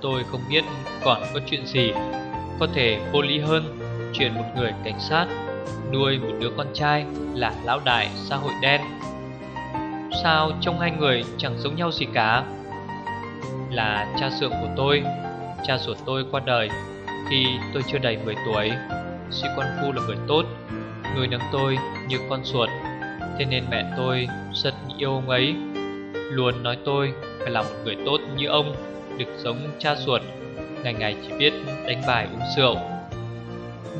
Tôi không biết còn có chuyện gì. Có thể vô lý hơn, Chuyện một người cảnh sát Nuôi một đứa con trai là lão đại xã hội đen. Sao trong hai người chẳng giống nhau gì cả? Là cha sượng của tôi, Cha ruột tôi qua đời Khi tôi chưa đầy 10 tuổi. Sĩ quan phu là người tốt, Nuôi nấng tôi như con ruột. Thế nên mẹ tôi rất yêu ông ấy, Luôn nói tôi phải là một người tốt như ông được giống cha ruột, Ngày ngày chỉ biết đánh bài uống rượu.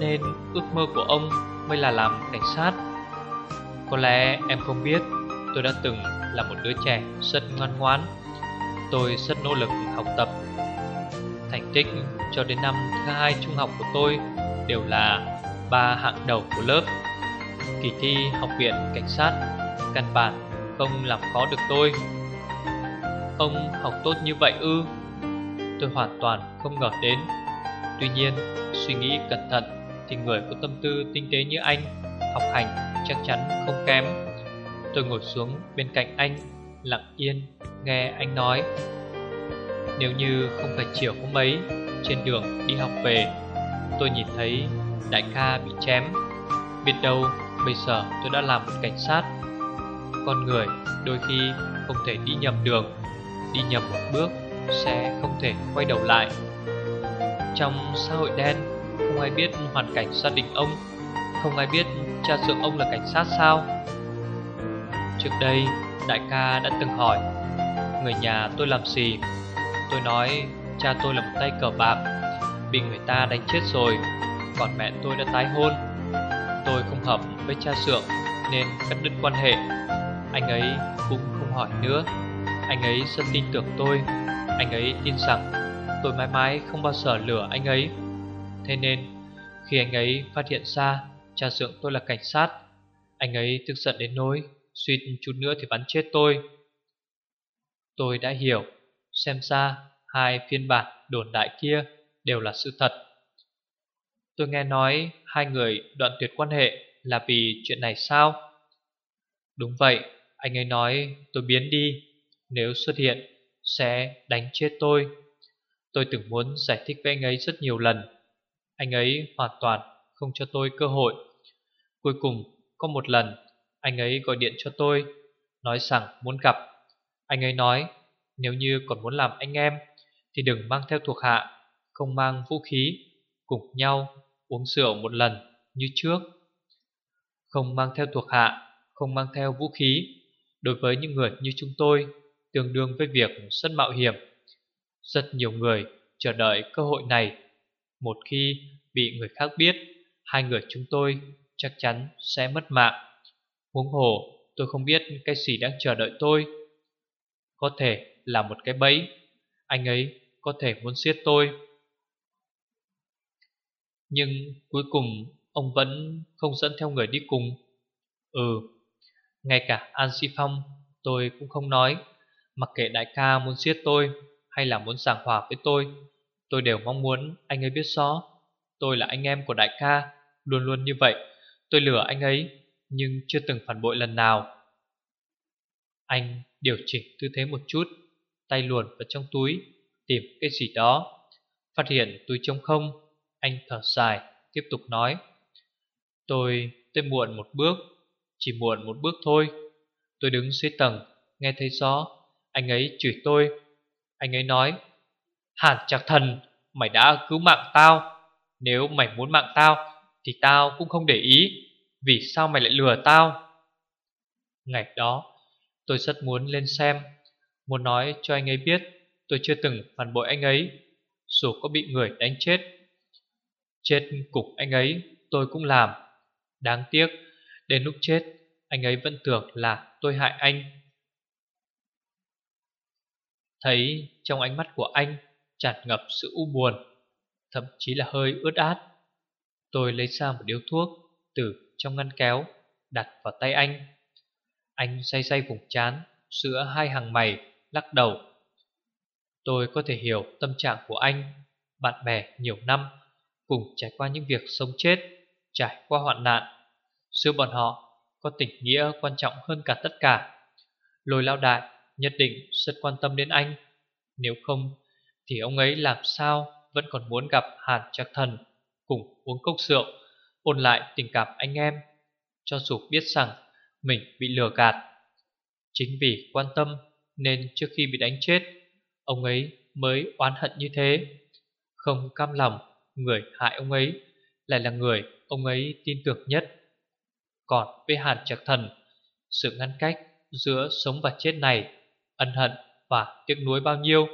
Nên ước mơ của ông mới là làm cảnh sát. Có lẽ em không biết, Tôi đã từng là một đứa trẻ rất ngoan ngoãn. Tôi rất nỗ lực học tập. Thành tích cho đến năm thứ hai trung học của tôi Đều là ba hạng đầu của lớp. Kỳ thi học viện cảnh sát Căn bản không làm khó được tôi. Ông học tốt như vậy ư? Tôi hoàn toàn không ngờ đến. Tuy nhiên, suy nghĩ cẩn thận Thì người có tâm tư tinh tế như anh, Học hành chắc chắn không kém. Tôi ngồi xuống bên cạnh anh, Lặng yên nghe anh nói. Nếu như không phải chiều hôm ấy, Trên đường đi học về, Tôi nhìn thấy đại ca bị chém. Biết đâu bây giờ tôi đã làm một cảnh sát. Con người đôi khi không thể đi nhầm đường, Đi nhầm một bước sẽ không thể quay đầu lại. Trong xã hội đen, Không ai biết hoàn cảnh gia đình ông, Không ai biết cha dượng ông là cảnh sát sao? Trước đây, đại ca đã từng hỏi, Người nhà tôi làm gì? Tôi nói, cha tôi là một tay cờ bạc, Bị người ta đánh chết rồi, Còn mẹ tôi đã tái hôn. Tôi không hợp với cha dượng Nên cắt đứt quan hệ. Anh ấy cũng không hỏi nữa. Anh ấy rất tin tưởng tôi. Anh ấy tin rằng tôi mãi mãi không bao giờ lừa anh ấy. Thế nên khi anh ấy phát hiện ra cha dưỡng tôi là cảnh sát Anh ấy tức giận đến nỗi Suýt chút nữa thì bắn chết tôi. Tôi đã hiểu Xem ra hai phiên bản đồn đại kia đều là sự thật. Tôi nghe nói hai người đoạn tuyệt quan hệ là vì chuyện này sao? Đúng vậy, anh ấy nói tôi biến đi Nếu xuất hiện sẽ đánh chết tôi. Tôi từng muốn giải thích với anh ấy rất nhiều lần. Anh ấy hoàn toàn không cho tôi cơ hội. Cuối cùng, có một lần, Anh ấy gọi điện cho tôi, Nói rằng muốn gặp. Anh ấy nói, Nếu như còn muốn làm anh em, Thì đừng mang theo thuộc hạ, Không mang vũ khí, Cùng nhau uống rượu một lần như trước. Không mang theo thuộc hạ, Không mang theo vũ khí, Đối với những người như chúng tôi Tương đương với việc rất mạo hiểm. Rất nhiều người chờ đợi cơ hội này. Một khi bị người khác biết, Hai người chúng tôi chắc chắn sẽ mất mạng. Huống hồ, tôi không biết cái gì đang chờ đợi tôi. Có thể là một cái bẫy. Anh ấy có thể muốn giết tôi. Nhưng cuối cùng, ông vẫn không dẫn theo người đi cùng. Ừ Ngay cả An Si Phong, tôi cũng không nói. Mặc kệ đại ca muốn giết tôi Hay là muốn giảng hòa với tôi Tôi đều mong muốn anh ấy biết rõ. Tôi là anh em của đại ca, Luôn luôn như vậy. Tôi lừa anh ấy Nhưng chưa từng phản bội lần nào. Anh điều chỉnh tư thế một chút, Tay luồn vào trong túi, Tìm cái gì đó. Phát hiện túi trống không, Anh thở dài, tiếp tục nói. Tôi tới muộn một bước, Chỉ muộn một bước thôi. Tôi đứng dưới tầng, Nghe thấy gió. Anh ấy chửi tôi. Anh ấy nói, Hàn chặt thần, Mày đã cứu mạng tao. Nếu mày muốn mạng tao, Thì tao cũng không để ý. Vì sao mày lại lừa tao? Ngày đó, tôi rất muốn lên xem, Muốn nói cho anh ấy biết Tôi chưa từng phản bội anh ấy, Dù có bị người đánh chết. Chết cục anh ấy tôi cũng làm. Đáng tiếc, Đến lúc chết, Anh ấy vẫn tưởng là tôi hại anh. Thấy trong ánh mắt của anh tràn ngập sự u buồn, Thậm chí là hơi ướt át. Tôi lấy ra một điếu thuốc Từ trong ngăn kéo, Đặt vào tay anh. Anh say say vùng chán Giữa hai hàng mày, lắc đầu. Tôi có thể hiểu tâm trạng của anh, Bạn bè nhiều năm, Cùng trải qua những việc sống chết, Trải qua hoạn nạn. Giữa bọn họ có tình nghĩa quan trọng hơn cả tất cả. Lôi lao đại nhất định rất quan tâm đến anh. Nếu không, thì ông ấy làm sao vẫn còn muốn gặp Hàn Trạc Thần Cùng uống cốc rượu, Ôn lại tình cảm anh em, Cho dù biết rằng mình bị lừa gạt. Chính vì quan tâm Nên trước khi bị đánh chết, Ông ấy mới oán hận như thế. Không cam lòng, Người hại ông ấy Lại là người ông ấy tin tưởng nhất. Còn với Hàn Trạc Thần, Sự ngăn cách giữa sống và chết này Ân hận và tiếc nuối bao nhiêu?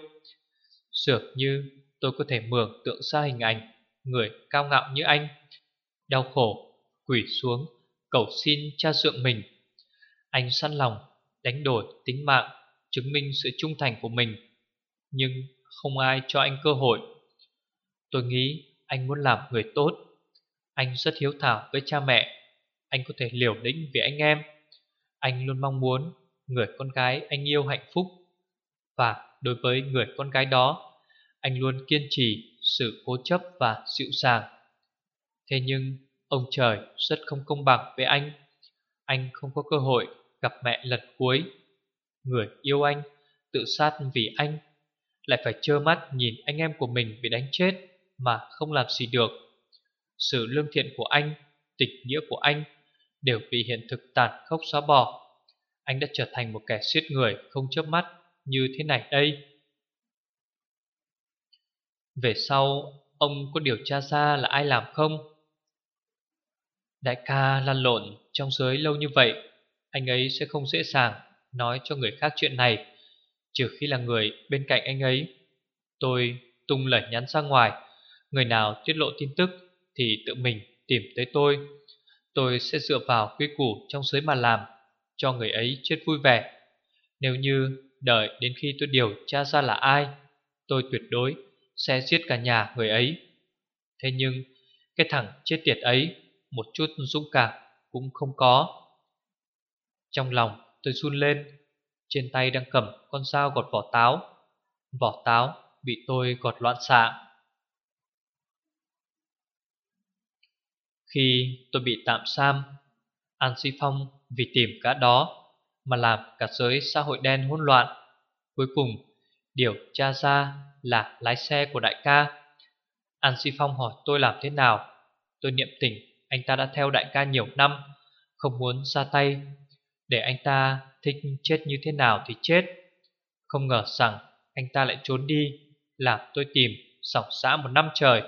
Dường như tôi có thể mường tượng ra hình ảnh Người cao ngạo như anh Đau khổ, quỷ xuống Cầu xin cha dượng mình. Anh săn lòng đánh đổi tính mạng Chứng minh sự trung thành của mình Nhưng không ai cho anh cơ hội. Tôi nghĩ anh muốn làm người tốt. Anh rất hiếu thảo với cha mẹ. Anh có thể liều lĩnh vì anh em. Anh luôn mong muốn Người con gái anh yêu hạnh phúc. Và đối với người con gái đó Anh luôn kiên trì sự cố chấp và dịu dàng. Thế nhưng ông trời rất không công bằng với anh. Anh không có cơ hội gặp mẹ lần cuối. Người yêu anh tự sát vì anh Lại phải trơ mắt nhìn anh em của mình bị đánh chết Mà không làm gì được. Sự lương thiện của anh, tịch nghĩa của anh Đều bị hiện thực tàn khốc xóa bỏ. Anh đã trở thành một kẻ giết người không chớp mắt như thế này đây. Về sau, Ông có điều tra ra là ai làm không? Đại ca lăn lộn trong giới lâu như vậy, Anh ấy sẽ không dễ dàng Nói cho người khác chuyện này, Trừ khi là người bên cạnh anh ấy. Tôi tung lời nhắn ra ngoài, Người nào tiết lộ tin tức Thì tự mình tìm tới tôi. Tôi sẽ dựa vào quy củ trong giới mà làm. Cho người ấy chết vui vẻ. Nếu như đợi đến khi tôi điều tra ra là ai, Tôi tuyệt đối sẽ giết cả nhà người ấy. Thế nhưng, cái thằng chết tiệt ấy Một chút dũng cảm cũng không có. Trong lòng tôi run lên, Trên tay đang cầm con dao gọt vỏ táo. Vỏ táo bị tôi gọt loạn xạ. Khi tôi bị tạm giam, An Si Phong vì tìm cả đó Mà làm cả giới xã hội đen hỗn loạn. Cuối cùng, điều tra ra là lái xe của đại ca. An Si Phong hỏi, tôi làm thế nào? Tôi niệm tình, anh ta đã theo đại ca nhiều năm, Không muốn ra tay. Để anh ta thích chết như thế nào thì chết. Không ngờ rằng anh ta lại trốn đi, Làm tôi tìm sọc xã một năm trời.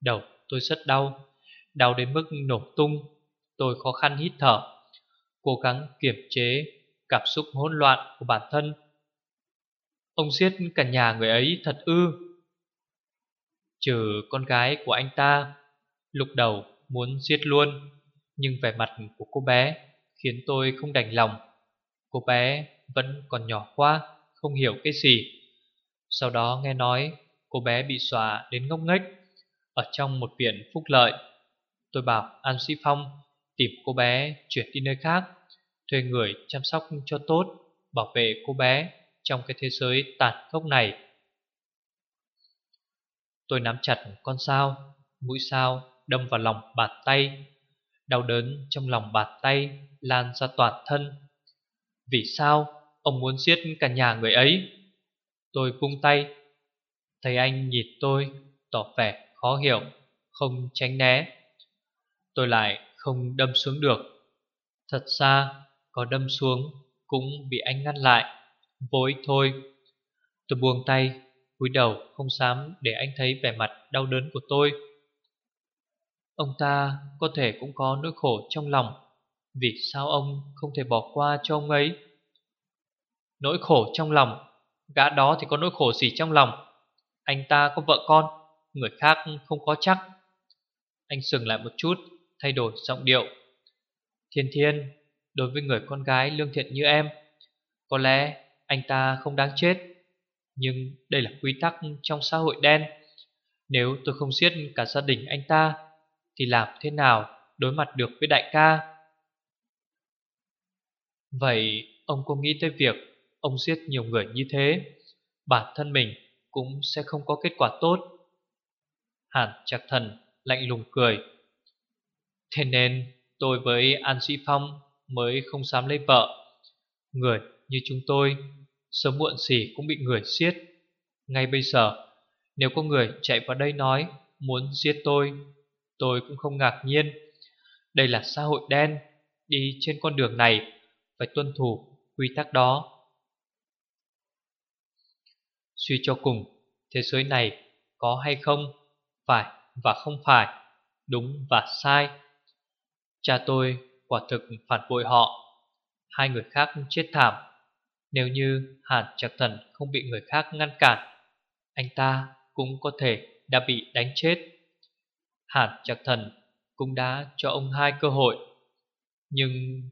Đầu, tôi rất đau. Đau đến mức nổ tung. Tôi khó khăn hít thở, Cố gắng kiềm chế Cảm xúc hỗn loạn của bản thân. Ông giết cả nhà người ấy thật ư. Trừ con gái của anh ta Lục đầu muốn giết luôn, Nhưng vẻ mặt của cô bé Khiến tôi không đành lòng. Cô bé vẫn còn nhỏ quá Không hiểu cái gì. Sau đó nghe nói Cô bé bị xóa đến ngốc nghếch Ở trong một viện phúc lợi. Tôi bảo An Sĩ Phong Tìm cô bé chuyển đi nơi khác, Thuê người chăm sóc cho tốt, Bảo vệ cô bé Trong cái thế giới tàn khốc này. Tôi nắm chặt con sao Mũi sao đâm vào lòng bàn tay. Đau đớn trong lòng bàn tay Lan ra toàn thân. Vì sao ông muốn giết cả nhà người ấy? Tôi vung tay. Thấy anh nhìn tôi, Tỏ vẻ khó hiểu, Không tránh né. Tôi lại không đâm xuống được. Thật ra, có đâm xuống Cũng bị anh ngăn lại. Vối thôi. Tôi buông tay, cúi đầu không dám để anh thấy vẻ mặt đau đớn của tôi. Ông ta có thể cũng có nỗi khổ trong lòng. Vì sao ông không thể bỏ qua cho ông ấy? Nỗi khổ trong lòng? Gã đó thì có nỗi khổ gì trong lòng? Anh ta có vợ con, Người khác không có chắc. Anh dừng lại một chút. Thay đổi giọng điệu. Thiên thiên, Đối với người con gái lương thiện như em, Có lẽ anh ta không đáng chết, Nhưng đây là quy tắc trong xã hội đen. Nếu tôi không giết cả gia đình anh ta, Thì làm thế nào đối mặt được với đại ca? Vậy ông có nghĩ tới việc Ông giết nhiều người như thế, Bản thân mình cũng sẽ không có kết quả tốt? Hàn chặt thần lạnh lùng cười. Thế nên tôi với An Sĩ Phong mới không dám lấy vợ. Người như chúng tôi Sớm muộn gì cũng bị người giết. Ngay bây giờ, Nếu có người chạy vào đây nói Muốn giết tôi Tôi cũng không ngạc nhiên. Đây là xã hội đen, Đi trên con đường này, Phải tuân thủ quy tắc đó. Suy cho cùng, Thế giới này có hay không? Phải và không phải, Đúng và sai. Cha tôi quả thực phản bội họ. Hai người khác chết thảm. Nếu như Hàn Trạc Thần không bị người khác ngăn cản, Anh ta cũng có thể đã bị đánh chết. Hàn Trạc Thần cũng đã cho ông hai cơ hội. Nhưng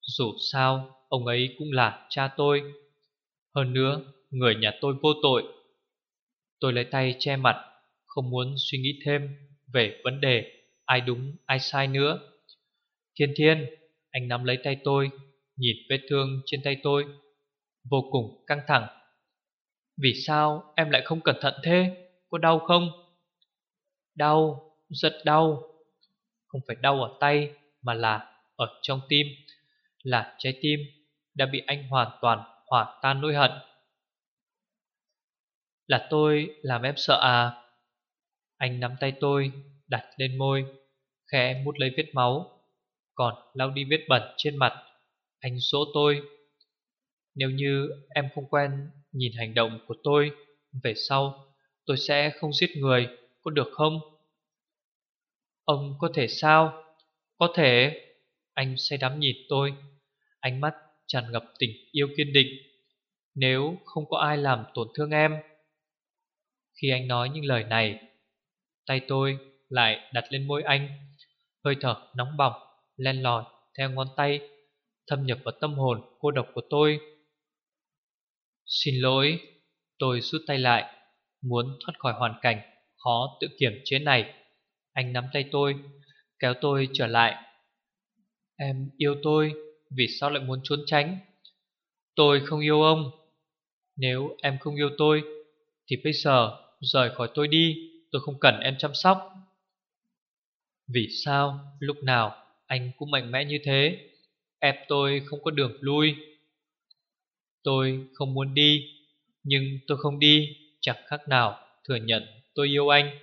dù sao, ông ấy cũng là cha tôi. Hơn nữa, người nhà tôi vô tội. Tôi lấy tay che mặt, Không muốn suy nghĩ thêm về vấn đề ai đúng, ai sai nữa. Thiên thiên, Anh nắm lấy tay tôi, Nhìn vết thương trên tay tôi. Vô cùng căng thẳng. Vì sao em lại không cẩn thận thế? Có đau không? Đau, Rất đau. Không phải đau ở tay, Mà là ở trong tim. Là trái tim Đã bị anh hoàn toàn hỏa tan nỗi hận. Là tôi làm em sợ à? Anh nắm tay tôi, Đặt lên môi. Khẽ mút lấy vết máu. Còn lau đi vết bẩn trên mặt. Anh dỗ tôi. Nếu như em không quen Nhìn hành động của tôi Về sau, tôi sẽ không giết người, Có được không? Ông có thể sao? Có thể. Anh say đắm nhìn tôi. Ánh mắt tràn ngập tình yêu kiên định. Nếu không có ai làm tổn thương em. Khi anh nói những lời này, Tay tôi lại đặt lên môi anh. Hơi thở nóng bỏng len lỏi theo ngón tay thâm nhập vào tâm hồn cô độc của tôi. Xin lỗi, tôi rút tay lại, muốn thoát khỏi hoàn cảnh khó tự kiểm chế này. Anh nắm tay tôi, kéo tôi trở lại. Em yêu tôi, vì sao lại muốn trốn tránh? Tôi không yêu ông. Nếu em không yêu tôi, thì bây giờ rời khỏi tôi đi, tôi không cần em chăm sóc. Vì sao lúc nào anh cũng mạnh mẽ như thế? Ép tôi không có đường lui. Tôi không muốn đi Nhưng tôi không đi Chẳng khác nào thừa nhận tôi yêu anh.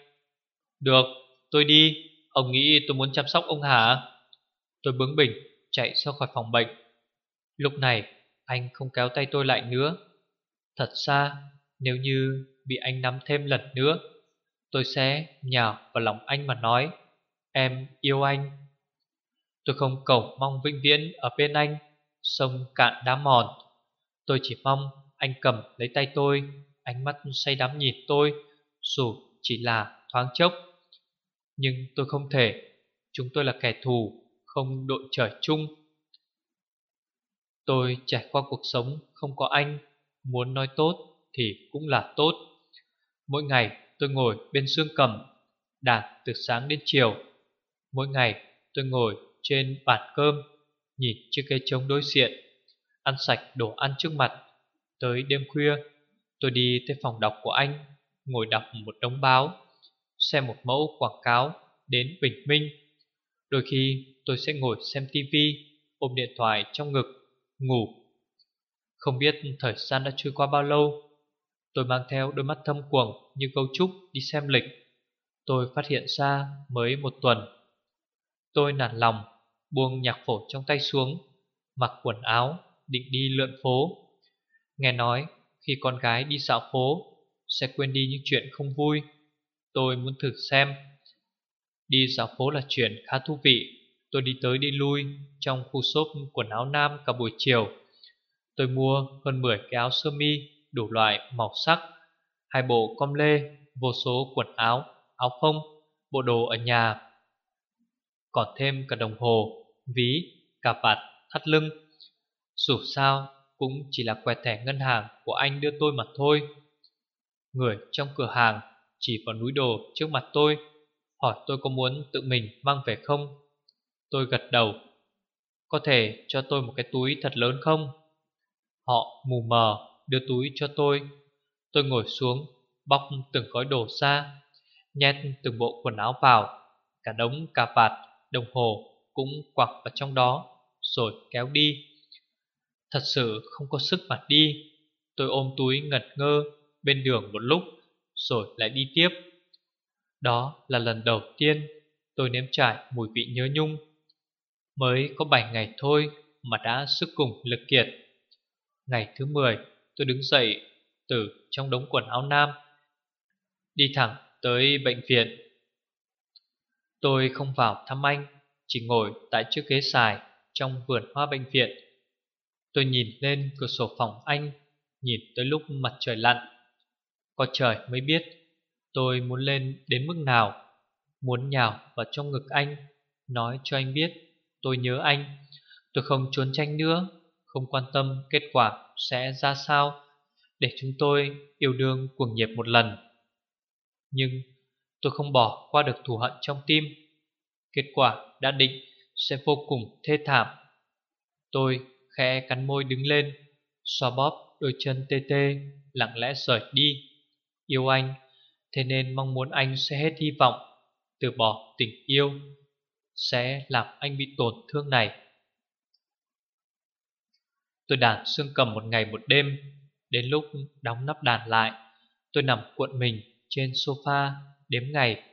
Được, tôi đi. Ông nghĩ tôi muốn chăm sóc ông hả? Tôi bướng bỉnh chạy ra khỏi phòng bệnh. Lúc này anh không kéo tay tôi lại nữa. Thật ra nếu như bị anh nắm thêm lần nữa Tôi sẽ nhào vào lòng anh mà nói. Em yêu anh. Tôi không cầu mong vĩnh viễn ở bên anh, Sông cạn đá mòn. Tôi chỉ mong anh cầm lấy tay tôi, Ánh mắt say đắm nhìn tôi, Dù chỉ là thoáng chốc. Nhưng tôi không thể, Chúng tôi là kẻ thù, Không đội trời chung. Tôi trải qua cuộc sống không có anh, Muốn nói tốt thì cũng là tốt. Mỗi ngày tôi ngồi bên xương cầm Đạt từ sáng đến chiều. Mỗi ngày, tôi ngồi trên bàn cơm, Nhìn chiếc cây trống đối diện, Ăn sạch đồ ăn trước mặt. Tới đêm khuya, Tôi đi tới phòng đọc của anh, Ngồi đọc một đống báo, Xem một mẫu quảng cáo Đến bình minh. Đôi khi, tôi sẽ ngồi xem tivi Ôm điện thoại trong ngực, Ngủ. Không biết thời gian đã trôi qua bao lâu, Tôi mang theo đôi mắt thâm quầng Như câu trúc đi xem lịch. Tôi phát hiện ra mới một tuần Tôi nản lòng Buông nhạc phổ trong tay xuống Mặc quần áo Định đi lượn phố. Nghe nói khi con gái đi dạo phố Sẽ quên đi những chuyện không vui. Tôi muốn thử xem. Đi dạo phố là chuyện khá thú vị. Tôi đi tới đi lui Trong khu shop quần áo nam cả buổi chiều. Tôi mua hơn 10 cái áo sơ mi Đủ loại màu sắc Hai bộ com lê Vô số quần áo, áo phông Bộ đồ ở nhà còn thêm cả đồng hồ, ví, cà vạt, thắt lưng. Dù sao, cũng chỉ là quẹt thẻ ngân hàng của anh đưa tôi mà thôi. Người trong cửa hàng chỉ vào núi đồ trước mặt tôi Hỏi tôi có muốn tự mình mang về không? Tôi gật đầu. Có thể cho tôi một cái túi thật lớn không? Họ mù mờ đưa túi cho tôi. Tôi ngồi xuống Bóc từng gói đồ ra Nhét từng bộ quần áo vào Cả đống cà vạt, đồng hồ Cũng quặc vào trong đó, Rồi kéo đi. Thật sự không có sức mà đi. Tôi ôm túi ngật ngơ Bên đường một lúc, Rồi lại đi tiếp. Đó là lần đầu tiên Tôi nếm trải mùi vị nhớ nhung. Mới có 7 ngày thôi Mà đã sức cùng lực kiệt. Ngày thứ 10 Tôi đứng dậy từ trong đống quần áo nam, Đi thẳng tới bệnh viện. Tôi không vào thăm anh, Chỉ ngồi tại chiếc ghế xài Trong vườn hoa bệnh viện. Tôi nhìn lên cửa sổ phòng anh, Nhìn tới lúc mặt trời lặn. Có trời mới biết Tôi muốn lên đến mức nào. Muốn nhào vào trong ngực anh, Nói cho anh biết Tôi nhớ anh. Tôi không trốn tranh nữa, Không quan tâm kết quả sẽ ra sao Để chúng tôi yêu đương cuồng nhiệt một lần. Nhưng tôi không bỏ qua được thù hận trong tim. Kết quả đã định sẽ vô cùng thê thảm. Tôi khẽ cắn môi đứng lên, Xoa bóp đôi chân tê tê, Lặng lẽ rời đi. Yêu anh, Thế nên mong muốn anh sẽ hết hy vọng, Từ bỏ tình yêu, Sẽ làm anh bị tổn thương này. Tôi đàn xương cầm một ngày một đêm, Đến lúc đóng nắp đàn lại, Tôi nằm cuộn mình trên sofa Đếm ngày,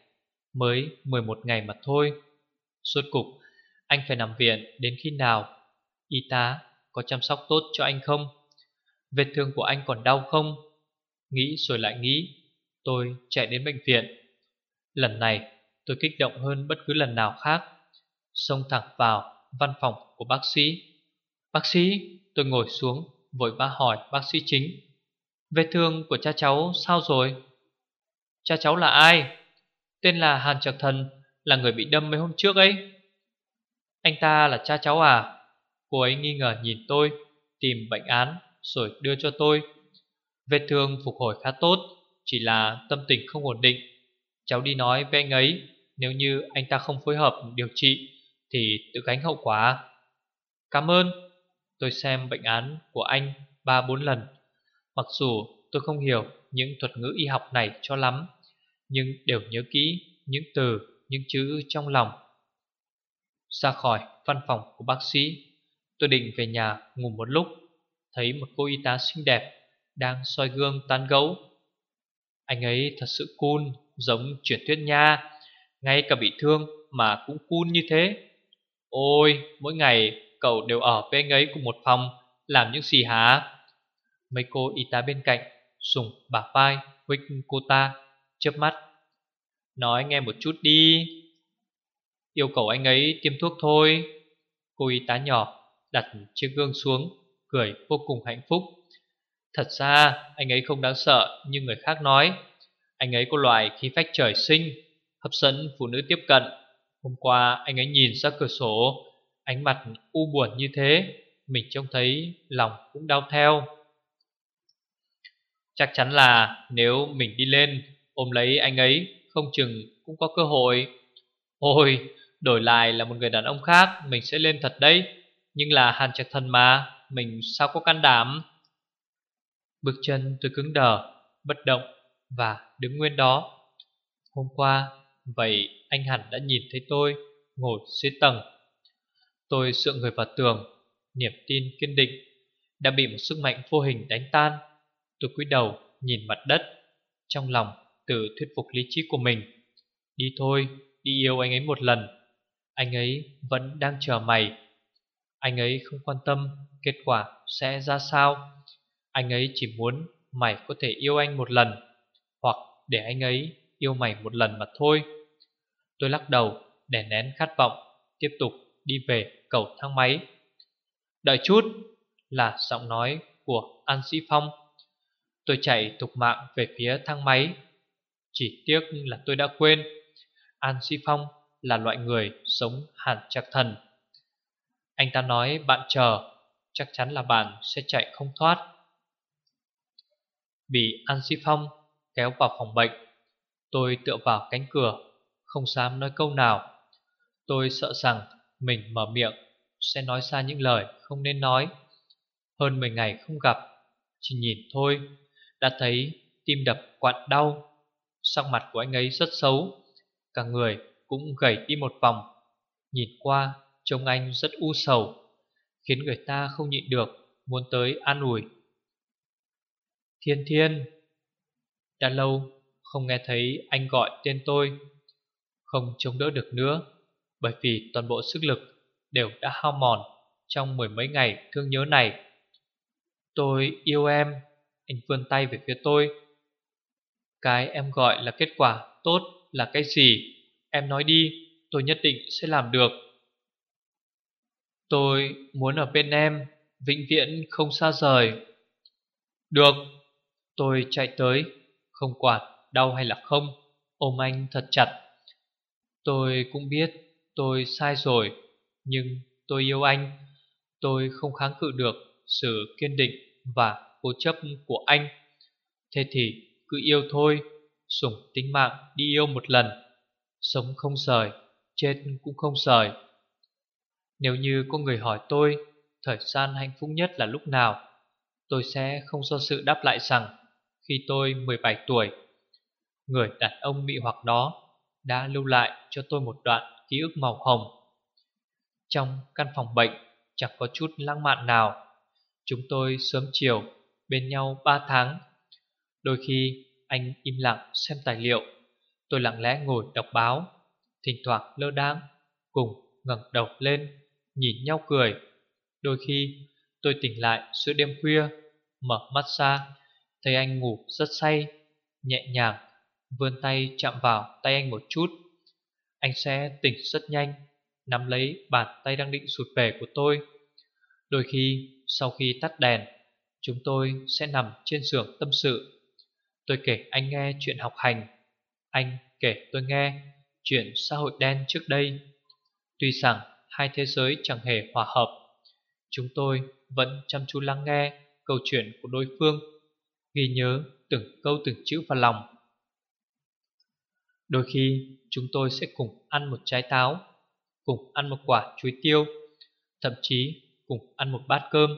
Mới 11 ngày mà thôi. Suốt cục, Anh phải nằm viện đến khi nào? Y tá có chăm sóc tốt cho anh không? Vết thương của anh còn đau không? Nghĩ rồi lại nghĩ, Tôi chạy đến bệnh viện. Lần này, tôi kích động hơn bất cứ lần nào khác. Xông thẳng vào văn phòng của bác sĩ. Bác sĩ, tôi ngồi xuống, Vội vã hỏi bác sĩ chính. Vết thương của cha cháu sao rồi? Cha cháu là ai? Tên là Hàn Trạc Thần, Là người bị đâm mấy hôm trước ấy. Anh ta là cha cháu à? Cô ấy nghi ngờ nhìn tôi, Tìm bệnh án rồi đưa cho tôi. Vết thương phục hồi khá tốt, Chỉ là tâm tình không ổn định. Cháu đi nói với anh ấy, Nếu như anh ta không phối hợp điều trị, Thì tự gánh hậu quả. Cảm ơn. Tôi xem bệnh án của anh 3-4 lần. Mặc dù tôi không hiểu những thuật ngữ y học này cho lắm nhưng đều nhớ kỹ những từ, những chữ trong lòng. Ra khỏi văn phòng của bác sĩ Tôi định về nhà ngủ một lúc Thấy một cô y tá xinh đẹp Đang soi gương tán gấu Anh ấy thật sự cool Giống truyền thuyết nha Ngay cả bị thương mà cũng cool như thế. Ôi mỗi ngày cậu đều ở với anh ấy cùng một phòng Làm những gì hả? Mấy cô y tá bên cạnh Sùng bả vai Huých cô ta chớp mắt. Nói, nghe một chút đi. Yêu cầu anh ấy tiêm thuốc thôi. Cô y tá nhỏ đặt chiếc gương xuống, Cười vô cùng hạnh phúc. Thật ra, anh ấy không đáng sợ như người khác nói. Anh ấy có loại khí phách trời sinh, Hấp dẫn phụ nữ tiếp cận. Hôm qua anh ấy nhìn ra cửa sổ, Ánh mặt u buồn như thế, Mình trông thấy lòng cũng đau theo. Chắc chắn là nếu mình đi lên Ôm lấy anh ấy, Không chừng cũng có cơ hội. Ôi, Đổi lại là một người đàn ông khác, Mình sẽ lên thật đấy. Nhưng là hàn trạch thần mà, Mình sao có can đảm? Bước chân tôi cứng đờ, Bất động và đứng nguyên đó. Hôm qua, Vậy anh hẳn đã nhìn thấy tôi Ngồi dưới tầng. Tôi dựa người vào tường, Niềm tin kiên định, Đã bị một sức mạnh vô hình đánh tan. Tôi cúi đầu nhìn mặt đất, Trong lòng tự thuyết phục lý trí của mình. Đi thôi, đi yêu anh ấy một lần. Anh ấy vẫn đang chờ mày. Anh ấy không quan tâm kết quả sẽ ra sao. Anh ấy chỉ muốn mày có thể yêu anh một lần Hoặc để anh ấy yêu mày một lần mà thôi. Tôi lắc đầu để nén khát vọng Tiếp tục đi về cầu thang máy. Đợi chút là giọng nói của An Sĩ Phong. Tôi chạy tục mạng về phía thang máy. Chỉ tiếc là tôi đã quên An Sĩ Phong là loại người sống hàn chặt thần Anh ta nói bạn chờ chắc chắn là bạn sẽ chạy không thoát. Bị An Sĩ Phong kéo vào phòng bệnh, tôi tựa vào cánh cửa, không dám nói câu nào. Tôi sợ rằng mình mở miệng sẽ nói ra những lời không nên nói. Hơn 10 ngày không gặp, chỉ nhìn thôi đã thấy tim đập quặn đau. Sắc mặt của anh ấy rất xấu, cả người cũng gầy đi một vòng. Nhìn qua, trông anh rất u sầu, khiến người ta không nhịn được, muốn tới an ủi. Thiên Thiên Đã lâu không nghe thấy anh gọi tên tôi Không chống đỡ được nữa Bởi vì toàn bộ sức lực đều đã hao mòn Trong mười mấy ngày thương nhớ này Tôi yêu em Anh vươn tay về phía tôi cái em gọi là kết quả tốt là cái gì? Em nói đi, Tôi nhất định sẽ làm được. Tôi muốn ở bên em, Vĩnh viễn không xa rời. Được, Tôi chạy tới. Không quạt đau hay là không? Ôm anh thật chặt. Tôi cũng biết tôi sai rồi, Nhưng tôi yêu anh. Tôi không kháng cự được Sự kiên định và cố chấp của anh. Thế thì cứ yêu thôi, Sủng tính mạng đi yêu một lần, Sống không rời, Chết cũng không rời. Nếu như có người hỏi tôi, Thời gian hạnh phúc nhất là lúc nào, Tôi sẽ không do sự đáp lại rằng, Khi tôi 17 tuổi, Người đàn ông mị hoặc đó Đã lưu lại cho tôi một đoạn ký ức màu hồng. Trong căn phòng bệnh, Chẳng có chút lãng mạn nào, Chúng tôi sớm chiều Bên nhau 3 tháng Đôi khi, anh im lặng xem tài liệu. Tôi lặng lẽ ngồi đọc báo, Thỉnh thoảng lơ đáng Cùng ngẩng đầu lên, Nhìn nhau cười. Đôi khi, tôi tỉnh lại giữa đêm khuya, Mở mắt ra, Thấy anh ngủ rất say, Nhẹ nhàng, Vươn tay chạm vào tay anh một chút. Anh sẽ tỉnh rất nhanh, Nắm lấy bàn tay đang định sụt về của tôi. Đôi khi, sau khi tắt đèn, Chúng tôi sẽ nằm trên giường tâm sự. Tôi kể anh nghe chuyện học hành. Anh kể tôi nghe chuyện xã hội đen trước đây. Tuy rằng hai thế giới chẳng hề hòa hợp, Chúng tôi vẫn chăm chú lắng nghe câu chuyện của đối phương, Ghi nhớ từng câu từng chữ vào lòng. Đôi khi chúng tôi sẽ cùng ăn một trái táo, Cùng ăn một quả chuối tiêu, Thậm chí cùng ăn một bát cơm.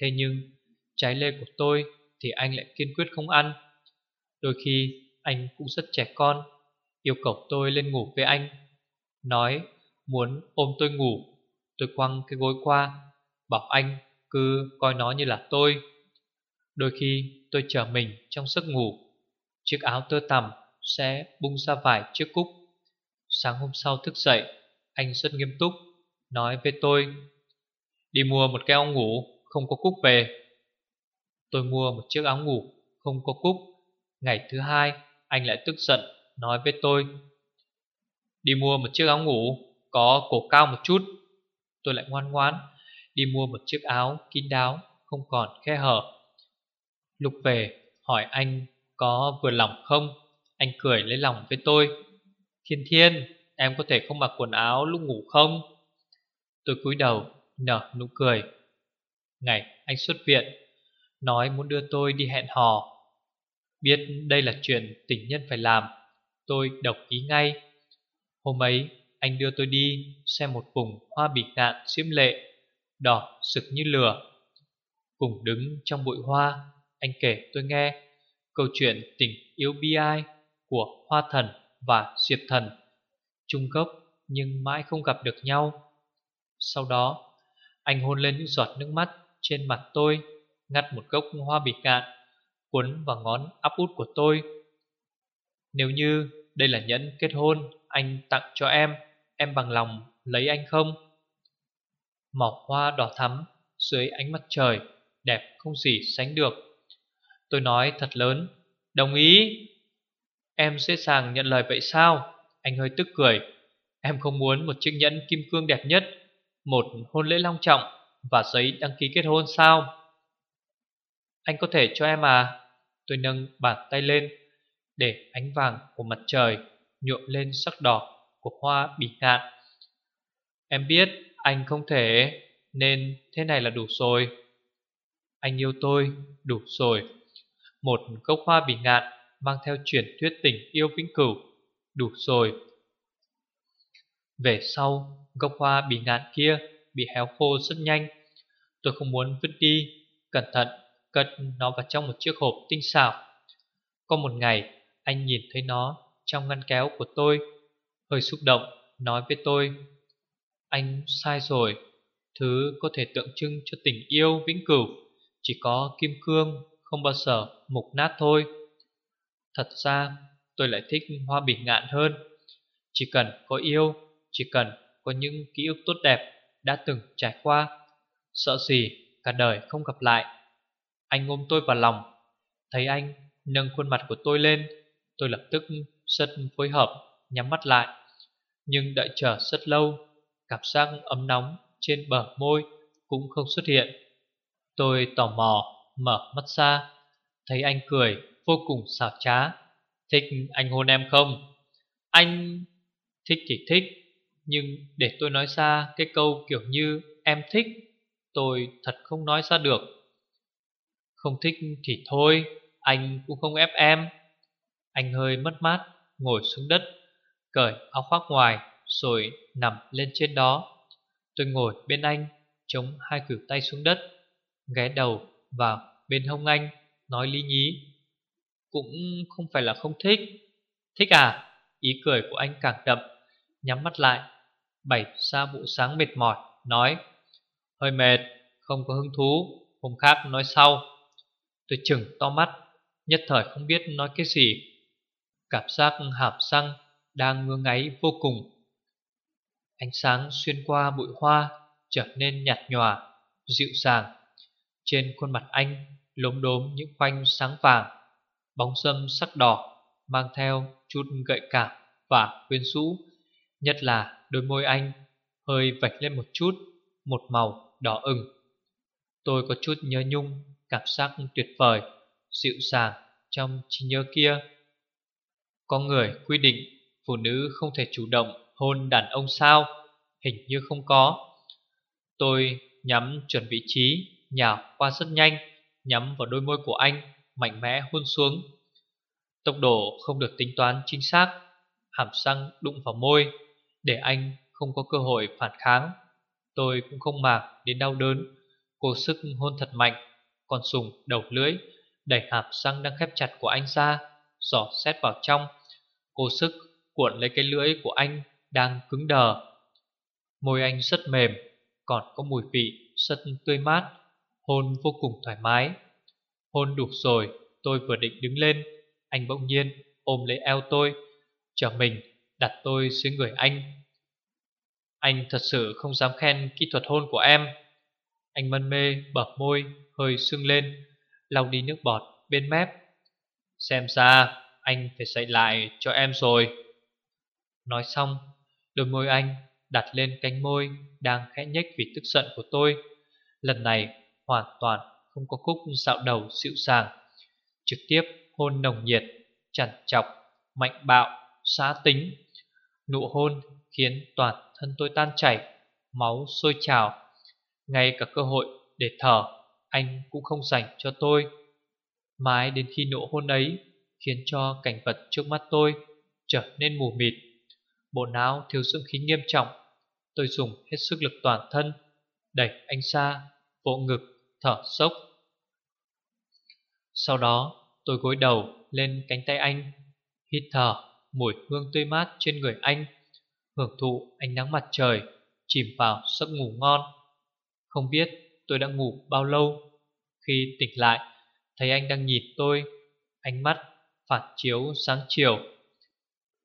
Thế nhưng trái lê của tôi thì anh lại kiên quyết không ăn. Đôi khi anh cũng rất trẻ con, Yêu cầu tôi lên ngủ với anh, Nói, muốn ôm tôi ngủ, Tôi quăng cái gối qua, Bảo anh cứ coi nó như là tôi. Đôi khi tôi chờ mình trong giấc ngủ, Chiếc áo tơ tằm sẽ bung ra vài chiếc cúc. Sáng hôm sau thức dậy, Anh rất nghiêm túc, Nói với tôi, Đi mua một cái áo ngủ không có cúc về. Tôi mua một chiếc áo ngủ không có cúc Ngày thứ hai, anh lại tức giận, Nói với tôi, Đi mua một chiếc áo ngủ, Có cổ cao một chút. Tôi lại ngoan ngoãn, Đi mua một chiếc áo kín đáo, Không còn khe hở. Lúc về, hỏi anh có vừa lòng không? Anh cười lấy lòng với tôi, Thiên thiên, Em có thể không mặc quần áo lúc ngủ không? Tôi cúi đầu, Nở nụ cười. Ngày, anh xuất viện, Nói muốn đưa tôi đi hẹn hò. Biết đây là chuyện tình nhân phải làm. Tôi đồng ý ngay. Hôm ấy, anh đưa tôi đi Xem một vùng hoa bị ngạn xiêm lệ, Đỏ sực như lửa. Cùng đứng trong bụi hoa, Anh kể tôi nghe Câu chuyện tình yêu bi ai Của hoa thần và diệp thần Trung gốc nhưng mãi không gặp được nhau. Sau đó, Anh hôn lên những giọt nước mắt trên mặt tôi, Ngắt một gốc hoa bị cạn. Cuốn vào ngón áp út của tôi. Nếu như đây là nhẫn kết hôn, Anh tặng cho em Em bằng lòng lấy anh không? Mỏ hoa đỏ thắm Dưới ánh mặt trời, Đẹp không gì sánh được. Tôi nói thật lớn, Đồng ý. Em dễ dàng nhận lời vậy sao? Anh hơi tức cười. Em không muốn một chiếc nhẫn kim cương đẹp nhất, Một hôn lễ long trọng Và giấy đăng ký kết hôn sao? Anh có thể cho em à? Tôi nâng bàn tay lên, Để ánh vàng của mặt trời Nhuộm lên sắc đỏ của hoa bị ngạn. Em biết anh không thể, Nên thế này là đủ rồi. Anh yêu tôi, đủ rồi. Một gốc hoa bị ngạn Mang theo truyền thuyết tình yêu vĩnh cửu, Đủ rồi. Về sau, Gốc hoa bị ngạn kia Bị héo khô rất nhanh. Tôi không muốn vứt đi, Cẩn thận cất nó vào trong một chiếc hộp tinh xảo. Có một ngày, Anh nhìn thấy nó trong ngăn kéo của tôi, Hơi xúc động, Nói với tôi, Anh sai rồi, Thứ có thể tượng trưng cho tình yêu vĩnh cửu, Chỉ có kim cương, Không bao giờ mục nát thôi. Thật ra, tôi lại thích hoa bình ngạn hơn. Chỉ cần có yêu, Chỉ cần có những ký ức tốt đẹp Đã từng trải qua, Sợ gì cả đời không gặp lại. Anh ôm tôi vào lòng. Thấy anh, nâng khuôn mặt của tôi lên. Tôi lập tức rất phối hợp, Nhắm mắt lại. Nhưng đợi chờ rất lâu, Cảm giác ấm nóng trên bờ môi Cũng không xuất hiện. Tôi tò mò, mở mắt ra. Thấy anh cười, vô cùng xảo trá. Thích anh hôn em không? Anh thích thì thích, Nhưng để tôi nói ra cái câu kiểu như em thích, Tôi thật không nói ra được. Không thích thì thôi, Anh cũng không ép em. Anh hơi mất mát, Ngồi xuống đất, Cởi áo khoác ngoài Rồi nằm lên trên đó. Tôi ngồi bên anh, Chống hai cử tay xuống đất, Ghé đầu vào bên hông anh, Nói lý nhí. Cũng không phải là không thích. Thích à? Ý cười của anh càng đậm, Nhắm mắt lại Bảy xa bộ sáng mệt mỏi, Nói. Hơi mệt, Không có hứng thú, Hôm khác nói sau. Tôi chừng to mắt, Nhất thời không biết nói cái gì. Cảm giác hàm răng Đang ngứa ngáy vô cùng. Ánh sáng xuyên qua bụi hoa Trở nên nhạt nhòa, Dịu dàng. Trên khuôn mặt anh lốm đốm những khoanh sáng vàng, Bóng dâm sắc đỏ Mang theo chút gợi cảm Và quyến rũ. Nhất là đôi môi anh Hơi vạch lên một chút, Một màu đỏ ửng. Tôi có chút nhớ nhung Cảm giác tuyệt vời, Dịu dàng trong trí nhớ kia. Có người quy định Phụ nữ không thể chủ động hôn đàn ông sao? Hình như không có. Tôi nhắm chuẩn vị trí Nhào qua rất nhanh, Nhắm vào đôi môi của anh, Mạnh mẽ hôn xuống. Tốc độ không được tính toán chính xác, Hàm răng đụng vào môi, Để anh không có cơ hội phản kháng. Tôi cũng không mạc đến đau đớn, Cố sức hôn thật mạnh. Còn sùng đầu lưỡi, Đẩy hàm răng đang khép chặt của anh ra, Giỏ xét vào trong. Cố sức cuộn lấy cái lưỡi của anh Đang cứng đờ. Môi anh rất mềm, Còn có mùi vị rất tươi mát, Hôn vô cùng thoải mái. Hôn đủ rồi, Tôi vừa định đứng lên, Anh bỗng nhiên ôm lấy eo tôi Trở mình đặt tôi dưới người anh. Anh thật sự không dám khen kỹ thuật hôn của em. Anh mân mê bở môi hơi sưng lên lau đi nước bọt bên mép. Xem ra anh phải dạy lại cho em rồi. Nói xong Đôi môi anh đặt lên cánh môi Đang khẽ nhếch vì tức giận của tôi. Lần này hoàn toàn không có khúc dạo đầu dịu dàng. Trực tiếp hôn nồng nhiệt Chằn chọc, mạnh bạo, xá tính. Nụ hôn khiến toàn thân tôi tan chảy Máu sôi trào. Ngay cả cơ hội để thở anh cũng không dành cho tôi. Mãi đến khi nụ hôn ấy Khiến cho cảnh vật trước mắt tôi Trở nên mù mịt. Bộ não thiếu dưỡng khí nghiêm trọng, Tôi dùng hết sức lực toàn thân, Đẩy anh xa Vỗ ngực thở sốc Sau đó, tôi gối đầu lên cánh tay anh, Hít thở mùi hương tươi mát trên người anh, Hưởng thụ ánh nắng mặt trời Chìm vào giấc ngủ ngon. Không biết tôi đã ngủ bao lâu? Khi tỉnh lại, Thấy anh đang nhìn tôi, Ánh mắt phản chiếu sáng chiều.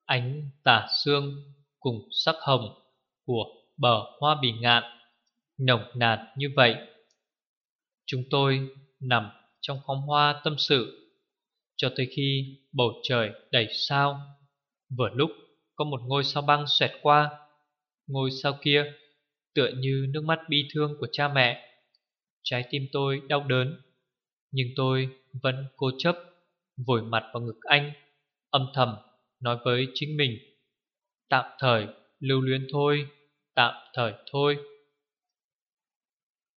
Ánh tả xương cùng sắc hồng Của bờ hoa bì ngạn Nồng nàn như vậy. Chúng tôi nằm trong khóm hoa tâm sự, Cho tới khi bầu trời đầy sao. Vừa lúc, có một ngôi sao băng xẹt qua. Ngôi sao kia tựa như nước mắt bi thương của cha mẹ. Trái tim tôi đau đớn, Nhưng tôi vẫn cố chấp, Vội mặt vào ngực anh, Âm thầm nói với chính mình, Tạm thời lưu luyến thôi, Tạm thời thôi.